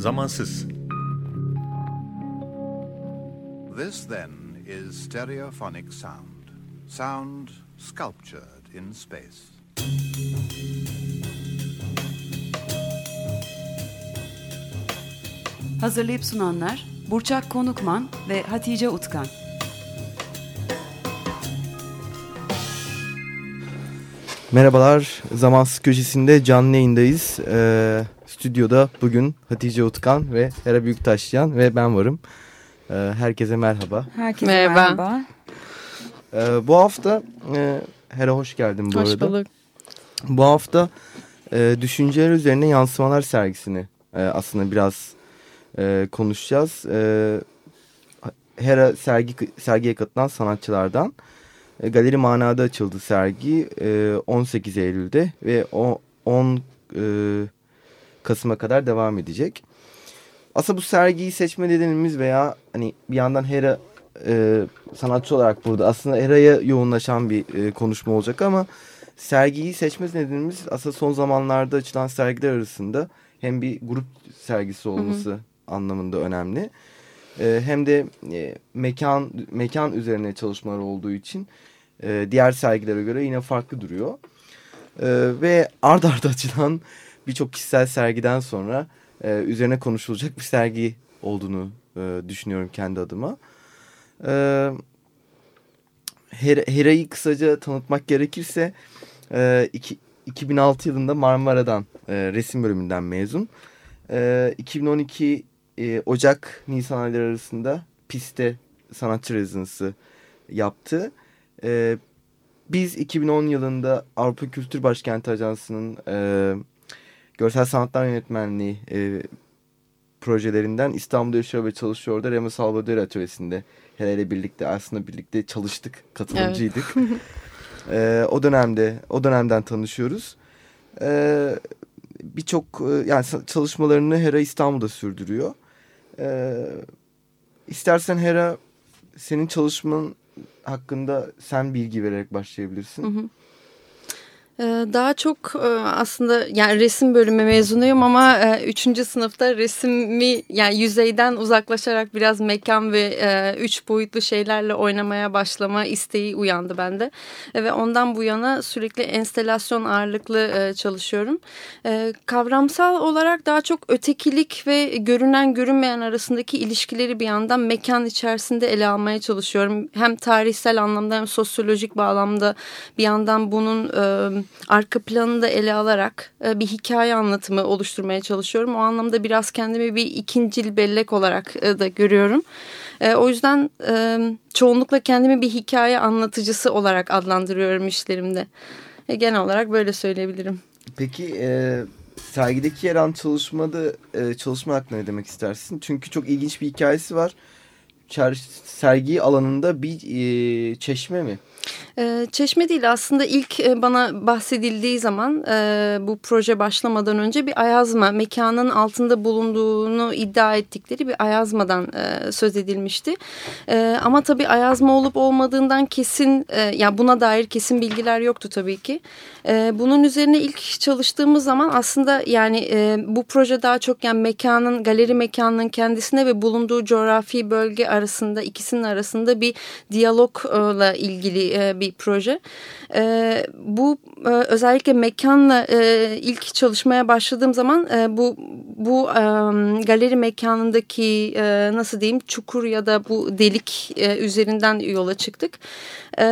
Zamansız. This then is stereophonic sound. Sound sculptured in space. Hazırlayıp sunanlar Burçak Konukman ve Hatice Utkan. Merhabalar, Zamansız Köşesi'nde canlı yayındayız. Ee, stüdyoda bugün Hatice Utkan ve Hera Büyüktaşyan ve ben varım. Ee, herkese merhaba. Herkese Merhaba. merhaba. Ee, bu hafta, e, Hera hoş geldin bu Hoş arada. bulduk. Bu hafta e, düşünceler üzerine yansımalar sergisini e, aslında biraz e, konuşacağız. E, Hera sergi sergiye katılan sanatçılardan. E, Galeri Mana'da açıldı sergi e, 18 Eylül'de ve o 10 e, Kasım'a kadar devam edecek. Aslında bu sergiyi seçme nedenimiz veya hani bir yandan Hera e, sanatçı olarak burada aslında Hera'ya yoğunlaşan bir e, konuşma olacak ama sergiyi seçme nedenimiz aslında son zamanlarda açılan sergiler arasında hem bir grup sergisi olması anlamında önemli. E, hem de e, mekan mekan üzerine çalışmalar olduğu için e, diğer sergilere göre yine farklı duruyor. E, ve ard arda açılan birçok kişisel sergiden sonra e, üzerine konuşulacak bir sergi olduğunu e, düşünüyorum kendi adıma. E, Her- Hera'yı kısaca tanıtmak gerekirse e, iki, 2006 yılında Marmara'dan e, resim bölümünden mezun. E, 2012 e, Ocak-Nisan ayları arasında PIS'te sanatçı rezidansı yaptı. E, biz 2010 yılında Avrupa Kültür Başkenti Ajansı'nın e, görsel sanatlar yönetmenliği e, projelerinden İstanbul'da yaşıyor ve çalışıyor da Remo Salvador Atölyesi'nde Hele ile birlikte aslında birlikte çalıştık, katılımcıydık. E, o dönemde o dönemden tanışıyoruz. E, Birçok e, yani çalışmalarını Hera İstanbul'da sürdürüyor. E, istersen Hera senin çalışman hakkında sen bilgi vererek başlayabilirsin. Hı hı. Ee, Daha çok e, aslında yani resim bölümü mezunuyum ama e, üçüncü sınıfta resmi yani yüzeyden uzaklaşarak biraz mekan ve e, üç boyutlu şeylerle oynamaya başlama isteği uyandı bende. E, Ve ondan bu yana sürekli enstelasyon ağırlıklı e, çalışıyorum. E, Kavramsal olarak daha çok ötekilik ve görünen görünmeyen arasındaki ilişkileri bir yandan mekan içerisinde ele almaya çalışıyorum. Hem tarihsel anlamda hem sosyolojik bağlamda bir yandan bunun e, arka planını da ele alarak e, bir hikaye anlatımı oluşturmaya çalışıyorum. O anlamda biraz kendimi bir ikincil bellek olarak e, da görüyorum. E, o yüzden çoğunlukla kendimi bir hikaye anlatıcısı olarak adlandırıyorum işlerimde. Genel olarak böyle söyleyebilirim. Peki e, sergideki yer alan çalışmada e, çalışma hakkında ne demek istersin? Çünkü çok ilginç bir hikayesi var. Çer, sergi alanında bir e, çeşme mi? Ee, Çeşme değil aslında ilk e, bana bahsedildiği zaman e, bu proje başlamadan önce bir ayazma mekanın altında bulunduğunu iddia ettikleri bir ayazmadan e, söz edilmişti. Ama tabii ayazma olup olmadığından kesin yani buna dair kesin bilgiler yoktu tabii ki. Bunun üzerine ilk çalıştığımız zaman aslında yani bu proje daha çok yani mekanın galeri mekanının kendisine ve bulunduğu coğrafi bölge arasında ikisinin arasında bir diyalogla ilgili e, proje. E, bu e, özellikle mekanla e, ilk çalışmaya başladığım zaman e, bu bu e, galeri mekanındaki e, nasıl diyeyim çukur ya da bu delik e, üzerinden yola çıktık. E,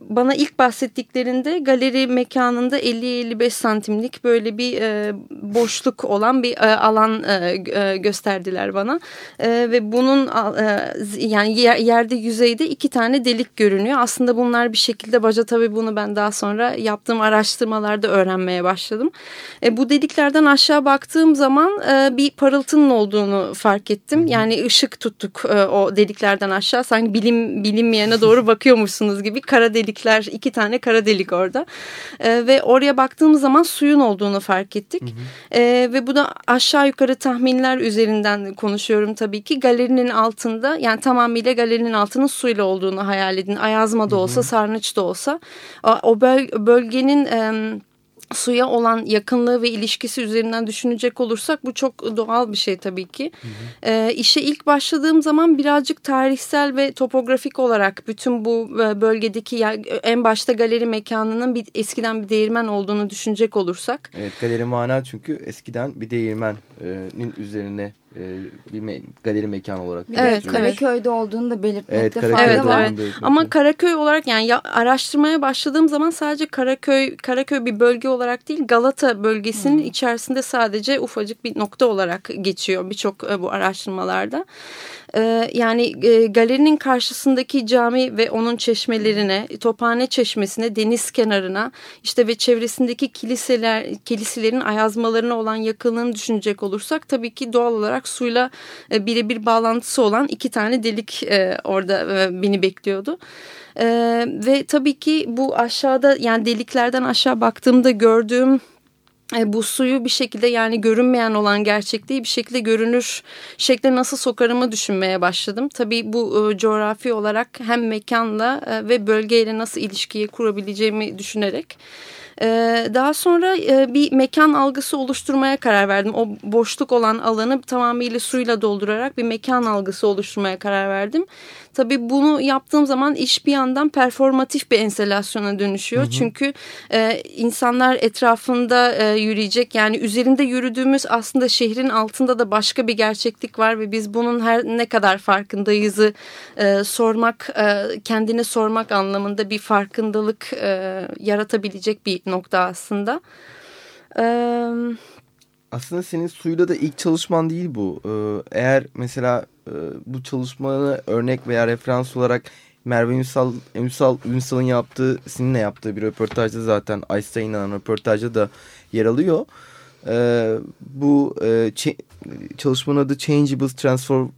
bana ilk bahsettiklerinde galeri mekanında 50-55 santimlik böyle bir e, boşluk olan bir e, alan e, e, gösterdiler bana e, ve bunun e, yani yer, yerde yüzeyde iki tane delik görünüyor. Aslında bunlar bir şekilde baca tabii bunu ben daha sonra yaptığım araştırmalarda öğrenmeye başladım. E, bu deliklerden aşağı baktığım zaman e, bir parıltının olduğunu fark ettim. Yani ışık tuttuk e, o deliklerden aşağı sanki bilim bilinmeyene doğru bakıyormuşsunuz gibi kara delikler iki tane kara delik orada. E, ve oraya baktığımız zaman suyun olduğunu fark ettik. E, ve bu da aşağı yukarı tahminler üzerinden konuşuyorum tabii ki. Galerinin altında yani tamamıyla galerinin altının suyla olduğunu hayal edin. Ayazma da olsa sarnıç da olsa. O böl bölgenin suya olan yakınlığı ve ilişkisi üzerinden düşünecek olursak bu çok doğal bir şey tabii ki. Hı hı. E, işe ilk başladığım zaman birazcık tarihsel ve topografik olarak bütün bu e, bölgedeki en başta galeri mekanının bir eskiden bir değirmen olduğunu düşünecek olursak. Evet galeri mana çünkü eskiden bir değirmenin üzerine e, bir me galeri mekan olarak. Bir evet, Karaköy'de olduğunu da belirtmekte evet, fayda var. Evet. Ama Karaköy olarak yani ya, araştırmaya başladığım zaman sadece Karaköy Karaköy bir bölge olarak değil Galata bölgesinin hmm. içerisinde sadece ufacık bir nokta olarak geçiyor birçok e, bu araştırmalarda. Ee, yani e, galerinin karşısındaki cami ve onun çeşmelerine, Tophane Çeşmesi'ne, deniz kenarına işte ve çevresindeki kiliseler, kiliselerin ayazmalarına olan yakınlığını düşünecek olursak tabii ki doğal olarak suyla e, birebir bağlantısı olan iki tane delik e, orada e, beni bekliyordu. Ee, ve tabii ki bu aşağıda yani deliklerden aşağı baktığımda gördüğüm e, bu suyu bir şekilde yani görünmeyen olan gerçekliği bir şekilde görünür şekle nasıl sokarımı düşünmeye başladım. Tabii bu e, coğrafi olarak hem mekanla e, ve bölgeyle nasıl ilişkiyi kurabileceğimi düşünerek ee, daha sonra e, bir mekan algısı oluşturmaya karar verdim. O boşluk olan alanı tamamıyla suyla doldurarak bir mekan algısı oluşturmaya karar verdim. Tabii bunu yaptığım zaman iş bir yandan performatif bir enstalasyona dönüşüyor. Hı hı. Çünkü e, insanlar etrafında e, yürüyecek. Yani üzerinde yürüdüğümüz aslında şehrin altında da başka bir gerçeklik var ve biz bunun her ne kadar farkındayızı e, sormak, e, kendine sormak anlamında bir farkındalık e, yaratabilecek bir nokta aslında. Aslında senin suyla da ilk çalışman değil bu. Eğer mesela bu çalışmanı örnek veya referans olarak Merve Ünsal, Ünsal, Ünsal'ın yaptığı, seninle yaptığı bir röportajda zaten Einstein'ın röportajda da yer alıyor. E, bu e, çalışmanın adı Changeables Transform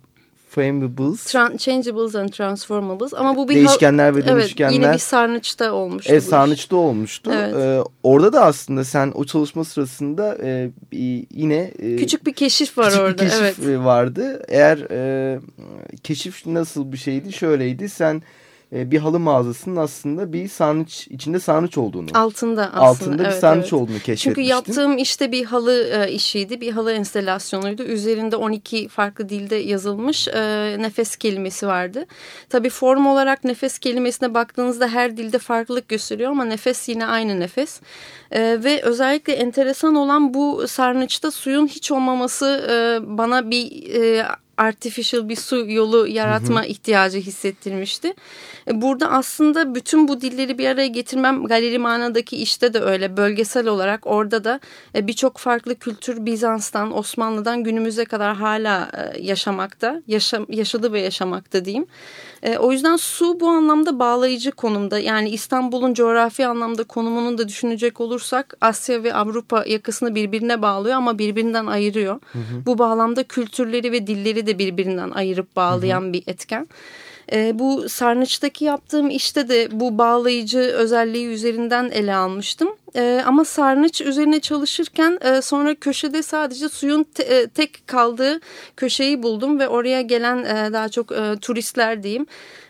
Transformables. Tran changeables and Transformables. Ama bu bir değişkenler ve dönüşkenler. Evet, yine bir sarnıçta olmuştu. Evet, sarnıçta olmuştu. Evet. Ee, orada da aslında sen o çalışma sırasında e, yine e, küçük bir keşif var küçük orada. Bir keşif evet. vardı. Eğer e, keşif nasıl bir şeydi? Şöyleydi. Sen e, bir halı mağazasının aslında bir sarnıç içinde sarnıç olduğunu. Altında aslında. Altında evet, bir sarnıç evet. olduğunu keşfetmiştim. Çünkü yaptığım işte bir halı e, işiydi. Bir halı enstelasyonuydu. Üzerinde 12 farklı dilde yazılmış e, nefes kelimesi vardı. Tabii form olarak nefes kelimesine baktığınızda her dilde farklılık gösteriyor ama nefes yine aynı nefes. ve özellikle enteresan olan bu sarnıçta suyun hiç olmaması bana bir artificial bir su yolu yaratma hı hı. ihtiyacı hissettirmişti. E, burada aslında bütün bu dilleri bir araya getirmem galeri manadaki işte de öyle bölgesel olarak orada da e, birçok farklı kültür Bizans'tan Osmanlı'dan günümüze kadar hala e, yaşamakta yaşa, yaşadı ve yaşamakta diyeyim. O yüzden su bu anlamda bağlayıcı konumda yani İstanbul'un coğrafi anlamda konumunu da düşünecek olursak Asya ve Avrupa yakasını birbirine bağlıyor ama birbirinden ayırıyor. Hı hı. Bu bağlamda kültürleri ve dilleri de birbirinden ayırıp bağlayan hı hı. bir etken. E, bu sarnıçtaki yaptığım işte de bu bağlayıcı özelliği üzerinden ele almıştım. E, ama sarnıç üzerine çalışırken e, sonra köşede sadece suyun te, e, tek kaldığı köşeyi buldum ve oraya gelen e, daha çok e, turistler diyeyim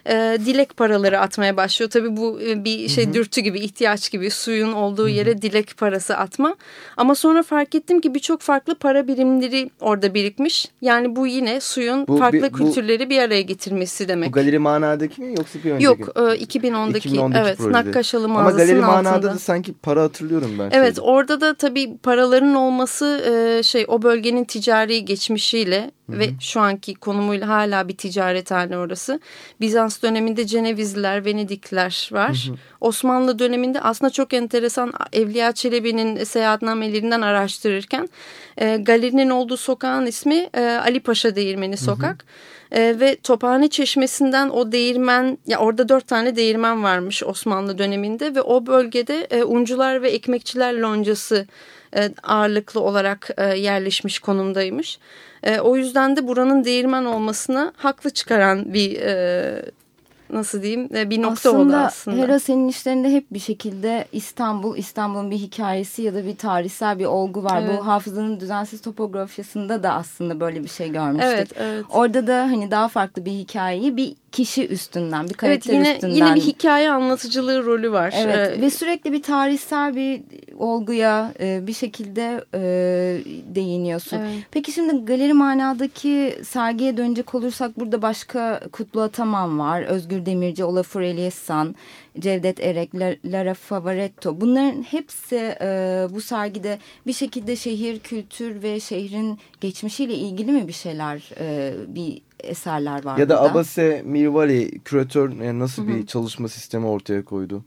e, dilek paraları atmaya başlıyor. Tabii bu e, bir şey Hı -hı. dürtü gibi ihtiyaç gibi suyun olduğu yere Hı -hı. dilek parası atma. Ama sonra fark ettim ki birçok farklı para birimleri orada birikmiş. Yani bu yine suyun bu, farklı bir, bu, kültürleri bir araya getirmesi demek. Bu galeri manadaki mi yoksa bir önceki? Yok e, 2010'daki, 2010'daki evet projede. Nakkaşalı mağazasının Ama galeri altında. manada da sanki para hatırlıyorum ben. Evet şeyde. orada da tabii paraların olması e, şey o bölgenin ticari geçmişiyle Hı -hı. ve şu anki konumuyla hala bir ticarethane orası. Bizans döneminde Cenevizliler, Venedikliler var. Hı hı. Osmanlı döneminde aslında çok enteresan Evliya Çelebi'nin seyahatnamelerinden araştırırken e, galerinin olduğu sokağın ismi e, Ali Paşa Değirmeni Sokak. E, ve Tophane Çeşmesi'nden o değirmen ya orada dört tane değirmen varmış Osmanlı döneminde ve o bölgede e, uncular ve ekmekçiler loncası e, ağırlıklı olarak e, yerleşmiş konumdaymış. E, o yüzden de buranın değirmen olmasına haklı çıkaran bir nasıl diyeyim bir nokta aslında, oldu aslında. Hera senin işlerinde hep bir şekilde İstanbul, İstanbul'un bir hikayesi ya da bir tarihsel bir olgu var. Evet. Bu hafızanın düzensiz topografyasında da aslında böyle bir şey görmüştük. Evet, evet. Orada da hani daha farklı bir hikayeyi bir kişi üstünden, bir karakter evet, yine, üstünden. Yine bir hikaye anlatıcılığı rolü var. Evet ee, ve sürekli bir tarihsel bir olguya e, bir şekilde e, değiniyorsun. Evet. Peki şimdi galeri manadaki sergiye dönecek olursak burada başka Kutlu Ataman var, Özgür Demirci, Olafur Eliassan, Cevdet Erek, Lara Favaretto. Bunların hepsi e, bu sergide bir şekilde şehir, kültür ve şehrin geçmişiyle ilgili mi bir şeyler, e, bir eserler var Ya da burada? Abase Mirvari küratör yani nasıl Hı -hı. bir çalışma sistemi ortaya koydu?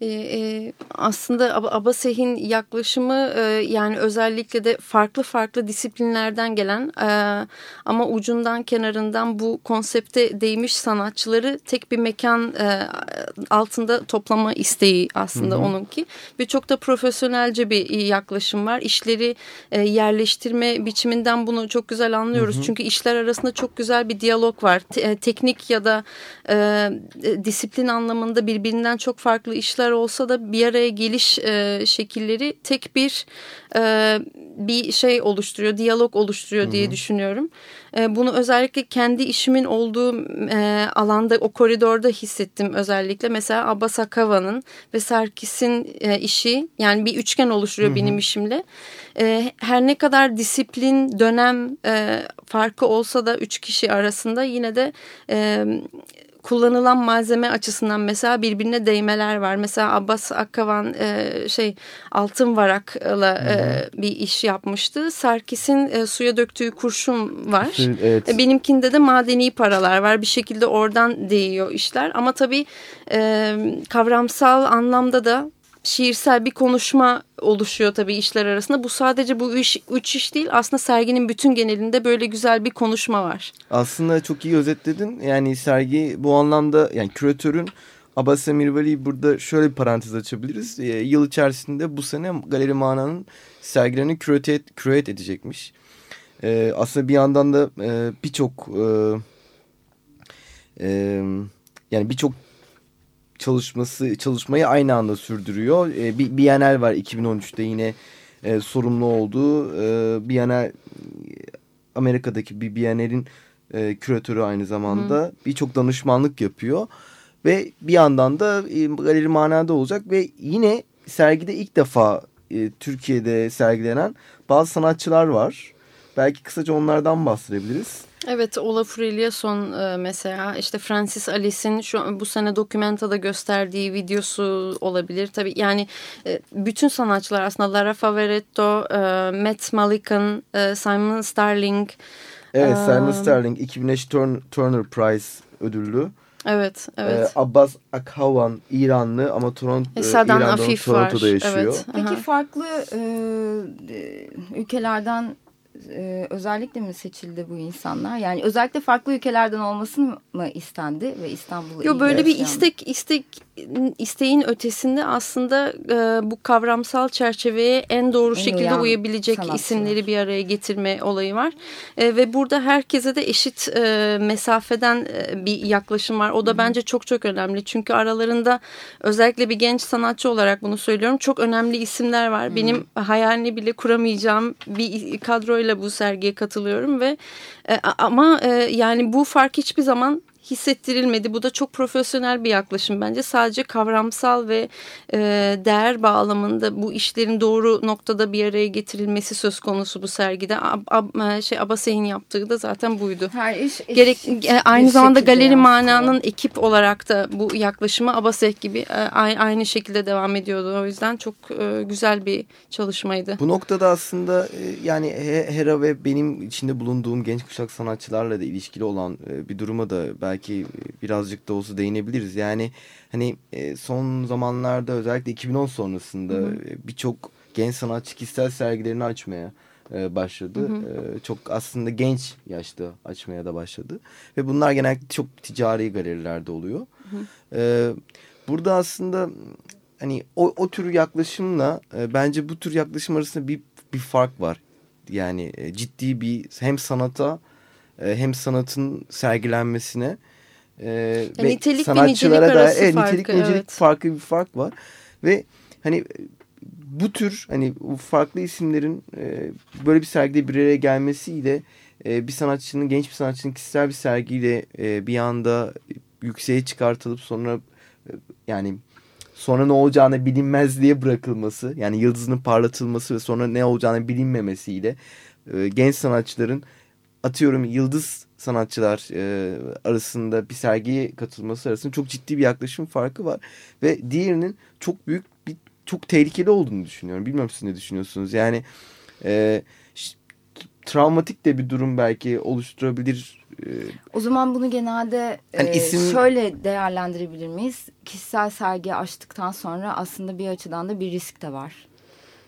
E, e, aslında Abaseh'in yaklaşımı e, yani özellikle de farklı farklı disiplinlerden gelen e, ama ucundan kenarından bu konsepte değmiş sanatçıları tek bir mekan e, altında toplama isteği aslında Hı -hı. onunki ve çok da profesyonelce bir yaklaşım var. İşleri e, yerleştirme biçiminden bunu çok güzel anlıyoruz. Hı -hı. Çünkü işler arasında çok güzel bir diyalog var. Te, teknik ya da e, disiplin anlamında birbirinden çok farklı işler olsa da bir araya geliş e, şekilleri tek bir e, bir şey oluşturuyor, diyalog oluşturuyor diye Hı -hı. düşünüyorum. E, bunu özellikle kendi işimin olduğu e, alanda, o koridorda hissettim özellikle. Mesela Abbas Akava'nın ve Sarkis'in e, işi yani bir üçgen oluşturuyor Hı -hı. benim işimle. E, her ne kadar disiplin, dönem e, farkı olsa da üç kişi arasında yine de... E, kullanılan malzeme açısından mesela birbirine değmeler var. Mesela Abbas Akkavan e, şey altın varakla e, bir iş yapmıştı. Sarkis'in e, suya döktüğü kurşun var. Evet. E, benimkinde de madeni paralar var. Bir şekilde oradan değiyor işler. Ama tabii e, kavramsal anlamda da şiirsel bir konuşma oluşuyor tabii işler arasında. Bu sadece bu üç, üç iş değil aslında serginin bütün genelinde böyle güzel bir konuşma var. Aslında çok iyi özetledin. Yani sergi bu anlamda yani küratörün Abbas Mirvali'yi burada şöyle bir parantez açabiliriz. E, yıl içerisinde bu sene Galeri Mana'nın sergilerini kürate, kürate edecekmiş. E, aslında bir yandan da e, birçok e, e, yani birçok çalışması çalışmayı aynı anda sürdürüyor. E, bir Bienal var 2013'te yine e, sorumlu olduğu e, Bienal Amerika'daki bir Bienal'in e, küratörü aynı zamanda birçok danışmanlık yapıyor. Ve bir yandan da e, galeri manada olacak ve yine sergide ilk defa e, Türkiye'de sergilenen bazı sanatçılar var. Belki kısaca onlardan bahsedebiliriz. Evet Olafur Eliasson e, mesela işte Francis Alice'in şu bu sene dokumentada gösterdiği videosu olabilir. Tabii yani e, bütün sanatçılar aslında Lara Favaretto, e, Matt Malikan, Simon Starling. Evet Simon Starling 2005 Turner Prize ödüllü. Evet, evet. Ee, Abbas Akhavan İranlı ama Toronto, e, İran'da Toronto'da yaşıyor. Evet. Peki farklı e, ülkelerden e, özellikle mi seçildi bu insanlar? Yani özellikle farklı ülkelerden olmasını mı istendi ve İstanbul'u Yok böyle bir istek istek isteğin ötesinde aslında e, bu kavramsal çerçeveye en doğru en şekilde uyabilecek sanatçılar. isimleri bir araya getirme olayı var. E, ve burada herkese de eşit e, mesafeden e, bir yaklaşım var. O da Hı -hı. bence çok çok önemli. Çünkü aralarında özellikle bir genç sanatçı olarak bunu söylüyorum. Çok önemli isimler var. Hı -hı. Benim hayalini bile kuramayacağım bir kadroyla bu sergiye katılıyorum ve e, ama e, yani bu fark hiçbir zaman hissettirilmedi. Bu da çok profesyonel bir yaklaşım bence. Sadece kavramsal ve e, değer bağlamında bu işlerin doğru noktada bir araya getirilmesi söz konusu bu sergide. Ab, ab, e, şey Abasey'in yaptığı da zaten buydu. Her iş, iş Gerek e, aynı zamanda Galeri Mana'nın ekip olarak da bu yaklaşımı Abaseh gibi e, aynı şekilde devam ediyordu. O yüzden çok e, güzel bir çalışmaydı. Bu noktada aslında e, yani Hera ve benim içinde bulunduğum genç kuşak sanatçılarla da ilişkili olan e, bir duruma da belki belki birazcık da olsa değinebiliriz. Yani hani e, son zamanlarda özellikle 2010 sonrasında e, birçok genç sanatçı kişisel sergilerini açmaya e, başladı. Hı hı. Çok aslında genç yaşta açmaya da başladı. Ve bunlar genellikle çok ticari galerilerde oluyor. Hı hı. Burada aslında hani o, o tür yaklaşımla bence bu tür yaklaşım arasında bir, bir fark var. Yani ciddi bir hem sanata e, hem sanatın sergilenmesine e, ve nitelik sanatçılara da e, nitelik farkı, nicelik evet. farkı bir fark var ve hani bu tür hani farklı isimlerin e, böyle bir sergide bir araya gelmesiyle e, bir sanatçının genç bir sanatçının kişisel bir sergiyle e, bir anda yükseğe çıkartılıp sonra e, yani sonra ne olacağını bilinmezliğe bırakılması yani yıldızının parlatılması ve sonra ne olacağını bilinmemesiyle e, genç sanatçıların atıyorum yıldız sanatçılar e, arasında bir sergiye katılması arasında çok ciddi bir yaklaşım farkı var. Ve diğerinin çok büyük bir çok tehlikeli olduğunu düşünüyorum. Bilmiyorum siz ne düşünüyorsunuz? Yani e, travmatik de bir durum belki oluşturabilir. E, o zaman bunu genelde yani e, isim... şöyle değerlendirebilir miyiz? Kişisel sergi açtıktan sonra aslında bir açıdan da bir risk de var.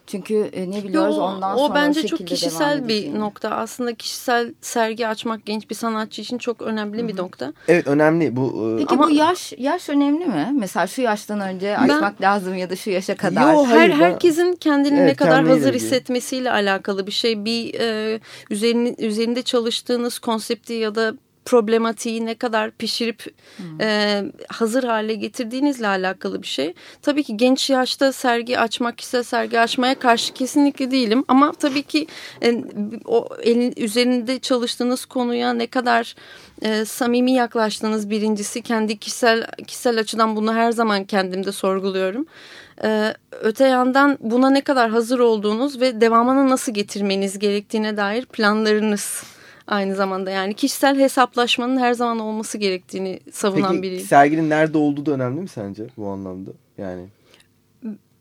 Çünkü e, ne biliyoruz Yo, ondan sonra o bence çok kişisel bir nokta. Aslında kişisel sergi açmak genç bir sanatçı için çok önemli Hı -hı. bir nokta. Evet önemli bu. E... Peki Ama... bu yaş yaş önemli mi? Mesela şu yaştan önce ben... açmak lazım ya da şu yaşa kadar. Yo, her herkesin kendini evet, ne kadar hazır hissetmesiyle alakalı bir şey. Bir e, üzerine, üzerinde çalıştığınız konsepti ya da problematiği ne kadar pişirip hmm. e, hazır hale getirdiğinizle alakalı bir şey. Tabii ki genç yaşta sergi açmak, kişisel sergi açmaya karşı kesinlikle değilim. Ama tabii ki e, o elin üzerinde çalıştığınız konuya ne kadar e, samimi yaklaştığınız birincisi kendi kişisel kişisel açıdan bunu her zaman kendimde sorguluyorum. Ee, öte yandan buna ne kadar hazır olduğunuz ve devamını nasıl getirmeniz gerektiğine dair planlarınız aynı zamanda. Yani kişisel hesaplaşmanın her zaman olması gerektiğini savunan Peki, biriyim. serginin nerede olduğu da önemli mi sence bu anlamda? Yani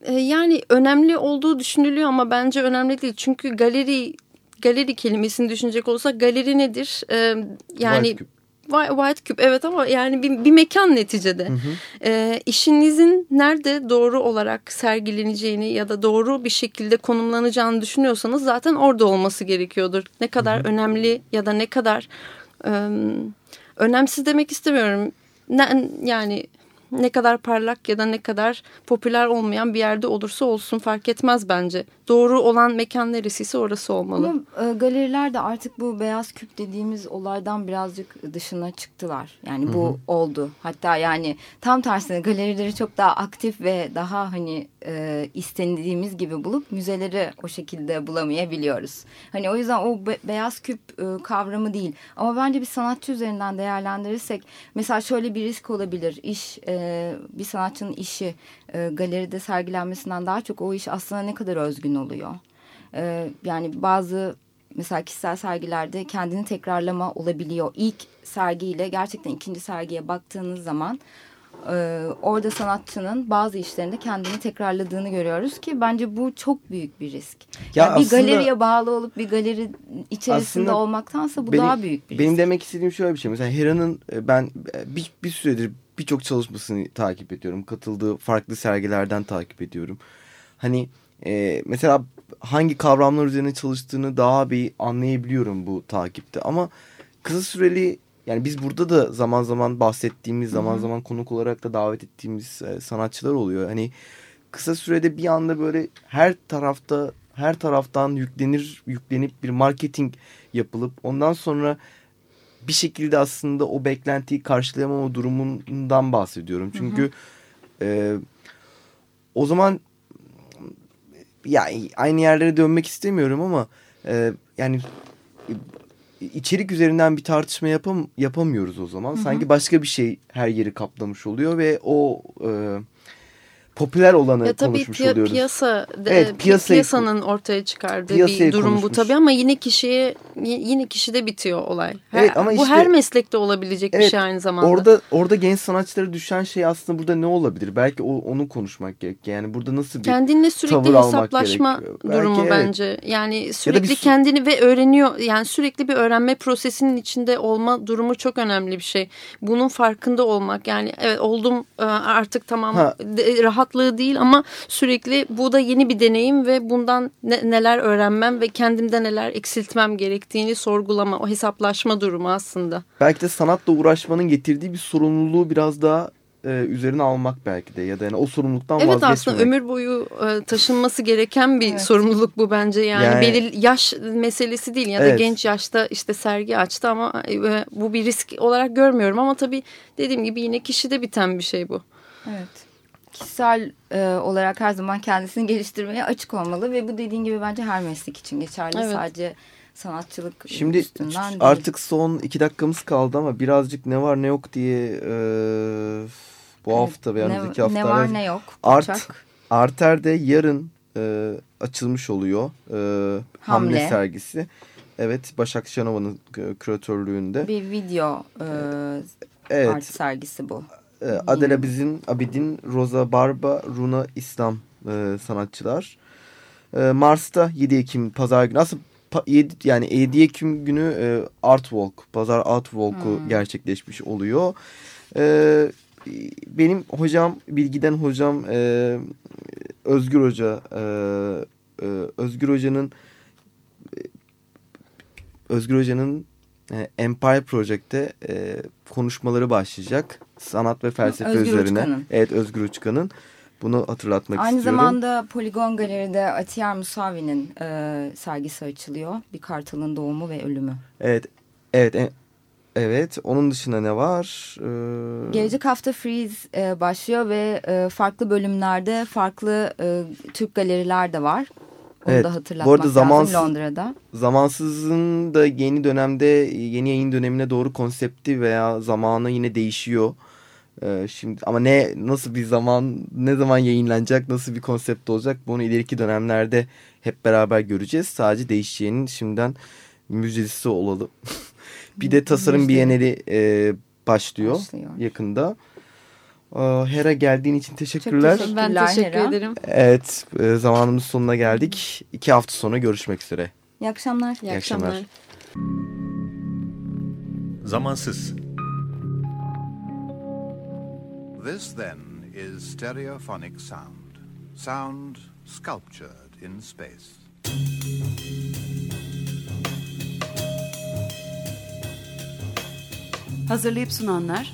e, yani önemli olduğu düşünülüyor ama bence önemli değil. Çünkü galeri galeri kelimesini düşünecek olursak galeri nedir? Ee, yani White Cube evet ama yani bir, bir mekan neticede. Hı hı. E, işinizin nerede doğru olarak sergileneceğini ya da doğru bir şekilde konumlanacağını düşünüyorsanız zaten orada olması gerekiyordur. Ne kadar hı hı. önemli ya da ne kadar e, önemsiz demek istemiyorum. Ne, yani ne kadar parlak ya da ne kadar popüler olmayan bir yerde olursa olsun fark etmez bence. Doğru olan mekan neresiyse orası olmalı. Ama e, galeriler de artık bu beyaz küp dediğimiz olaydan birazcık dışına çıktılar. Yani bu Hı -hı. oldu. Hatta yani tam tersine galerileri çok daha aktif ve daha hani e, istendiğimiz gibi bulup müzeleri o şekilde bulamayabiliyoruz. Hani o yüzden o be beyaz küp e, kavramı değil. Ama bence bir sanatçı üzerinden değerlendirirsek mesela şöyle bir risk olabilir. İş e, bir sanatçının işi e, galeride sergilenmesinden daha çok o iş aslında ne kadar özgün oluyor. E, yani bazı mesela kişisel sergilerde kendini tekrarlama olabiliyor. İlk sergiyle gerçekten ikinci sergiye baktığınız zaman e, orada sanatçının bazı işlerinde kendini tekrarladığını görüyoruz ki bence bu çok büyük bir risk. Ya yani bir galeriye bağlı olup bir galeri içerisinde olmaktansa bu benim, daha büyük bir risk. Benim demek istediğim şöyle bir şey. Mesela Hera'nın e, ben e, bir, bir süredir birçok çalışmasını takip ediyorum. Katıldığı farklı sergilerden takip ediyorum. Hani e, mesela hangi kavramlar üzerine çalıştığını daha bir anlayabiliyorum bu takipte. Ama kısa süreli yani biz burada da zaman zaman bahsettiğimiz zaman Hı -hı. zaman konuk olarak da davet ettiğimiz e, sanatçılar oluyor. Hani kısa sürede bir anda böyle her tarafta her taraftan yüklenir yüklenip bir marketing yapılıp ondan sonra bir şekilde aslında o beklentiyi karşılayamama durumundan bahsediyorum. Çünkü hı hı. E, o zaman yani aynı yerlere dönmek istemiyorum ama e, yani içerik üzerinden bir tartışma yapam yapamıyoruz o zaman. Hı hı. Sanki başka bir şey her yeri kaplamış oluyor ve o e, popüler olanı ya tabii konuşmuş piya oluyoruz. Piyasa, evet, piyasayı, piyasanın ortaya çıkardığı bir durum konuşmuş. bu tabii ama yine kişiye yine kişide bitiyor olay. Her, evet, ama bu işte, her meslekte olabilecek evet, bir şey aynı zamanda. Orada orada genç sanatçılara düşen şey aslında burada ne olabilir? Belki o, onu konuşmak gerek. Yani burada nasıl bir Kendinle sürekli hesaplaşma durumu Belki, bence. Evet. Yani sürekli bir, kendini ve öğreniyor. Yani sürekli bir öğrenme prosesinin içinde olma durumu çok önemli bir şey. Bunun farkında olmak. Yani evet oldum e, artık tamam ha. rahat rahatlığı değil ama sürekli bu da yeni bir deneyim ve bundan ne, neler öğrenmem ve kendimde neler eksiltmem gerektiğini sorgulama, o hesaplaşma durumu aslında. Belki de sanatla uğraşmanın getirdiği bir sorumluluğu biraz daha e, üzerine almak belki de ya da yani o sorumluluktan evet, vazgeçmemek. Evet aslında ömür boyu e, taşınması gereken bir evet. sorumluluk bu bence yani, yani belir yaş meselesi değil ya da evet. genç yaşta işte sergi açtı ama e, bu bir risk olarak görmüyorum ama tabii dediğim gibi yine kişide biten bir şey bu. Evet kişisel e, olarak her zaman kendisini geliştirmeye açık olmalı ve bu dediğin gibi bence her meslek için geçerli. Evet. Sadece sanatçılık Şimdi üstünden değil. artık son iki dakikamız kaldı ama birazcık ne var ne yok diye e, bu evet, hafta veya önümüzdeki haftalarda. Ne var ne yok. Art, Arter'de yarın e, açılmış oluyor e, Hamle. Hamle sergisi. Evet Başak Şanova'nın küratörlüğünde. Bir video e, evet. art sergisi bu. E, Adela Bizim, Abidin, Rosa Barba, Runa İslam e, sanatçılar. E, Mars'ta 7 Ekim pazar günü. Aslında 7, yani 7 Ekim günü e, Art Walk, pazar Art Walk'u hmm. gerçekleşmiş oluyor. E, benim hocam, bilgiden hocam e, Özgür Hoca, e, e, Özgür Hoca'nın Özgür Hoca'nın e, Empire Project'te e, konuşmaları başlayacak. Sanat ve felsefe Özgür üzerine. Uçkan'ın. Evet Özgür Uçkan'ın. Bunu hatırlatmak Aynı istiyorum. Aynı zamanda Poligon Galeri'de Atiyar Musavi'nin e, sergisi açılıyor. Bir kartalın doğumu ve ölümü. Evet, evet, e, evet. Onun dışında ne var? Ee... Gelecek hafta Freeze e, başlıyor ve e, farklı bölümlerde farklı e, Türk galeriler de var. Onu evet, da hatırlatmak bu arada zamansız, lazım Londra'da. Zamansızın da yeni dönemde yeni yayın dönemine doğru konsepti veya zamanı yine değişiyor. Ee, şimdi ama ne nasıl bir zaman ne zaman yayınlanacak nasıl bir konsept olacak bunu ileriki dönemlerde hep beraber göreceğiz. Sadece değişeceğinin şimdiden müjdesi olalım. bir de tasarım bienali e, başlıyor, başlıyor yakında. Hera geldiğin için teşekkürler. Çok teşekkürler. Ben teşekkür Hera. ederim. Evet e, zamanımız sonuna geldik. İki hafta sonra görüşmek üzere. İyi akşamlar. İyi, İyi akşamlar. akşamlar. Zamansız. This then is stereophonic sound. Sound sculptured in space. Hazırlayıp sunanlar